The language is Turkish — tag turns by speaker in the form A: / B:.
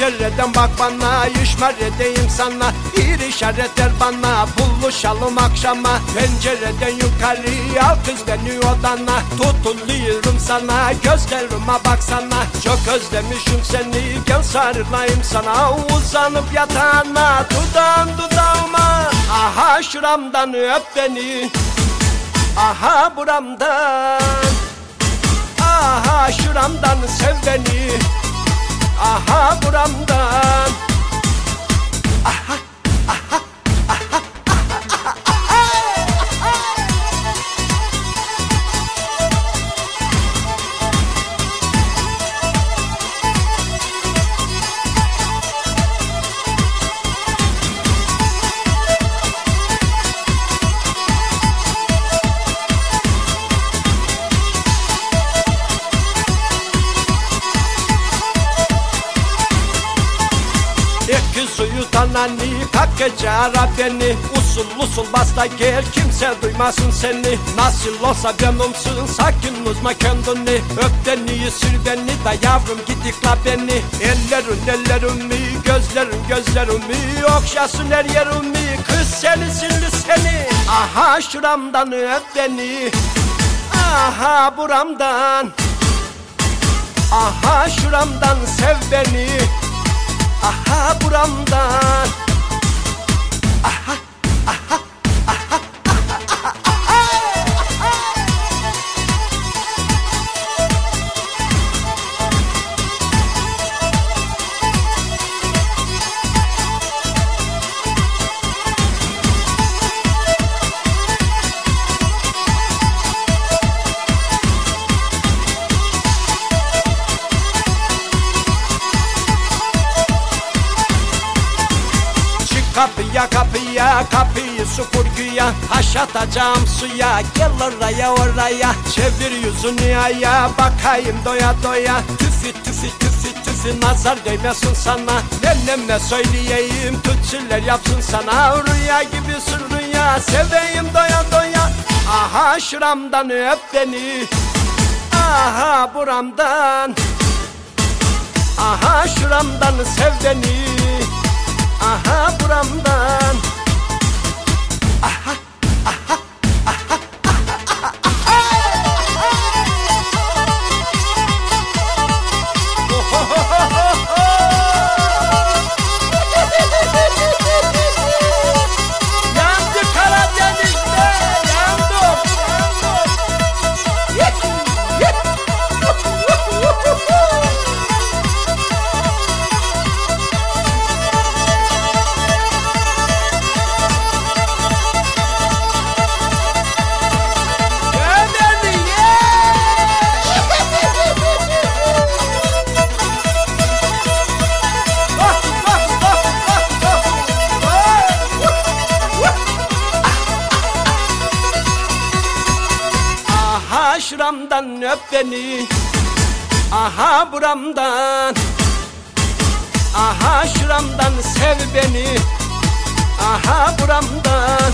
A: Pencereden bak bana işmer edeyim sana. Bir işaret ver bana buluşalım akşama. Pencereden yukarı al kız beni odana. Tutuluyorum sana gözlerime baksana. Çok özlemişim seni gel sarılayım sana. Uzanıp yatağına dudağın dudağıma. Aha şuramdan öp beni. Aha buramdan. Aha şuramdan sev beni buramdan İki uyutan anni kalk gece ara beni Usul usul basta gel kimse duymasın seni. Nasıl olsa benimsin sakin uzma kendini. Öp beni sür beni da yavrum gidik la beni. Ellerin ellerimi gözlerin gözlerimi Okşasın her yerimi kız seni silli seni. Aha şuramdan öp beni. Aha buramdan. Aha şuramdan sev beni Aha buramdan kapıya kapıya kapıyı süpürgüye Taş atacağım suya gel oraya oraya. Çevir yüzünü aya bakayım doya doya. Tüfü tüfü tüfü tüfü nazar değmesin sana. Neneme söyleyeyim tütsüller yapsın sana. Rüya gibisin rüya seveyim doya doya. Aha şuramdan öp beni. Aha buramdan. Aha şuramdan sev beni Aha buramdan Aha şuramdan öp beni. Aha buramdan. Aha şuramdan sev beni. Aha buramdan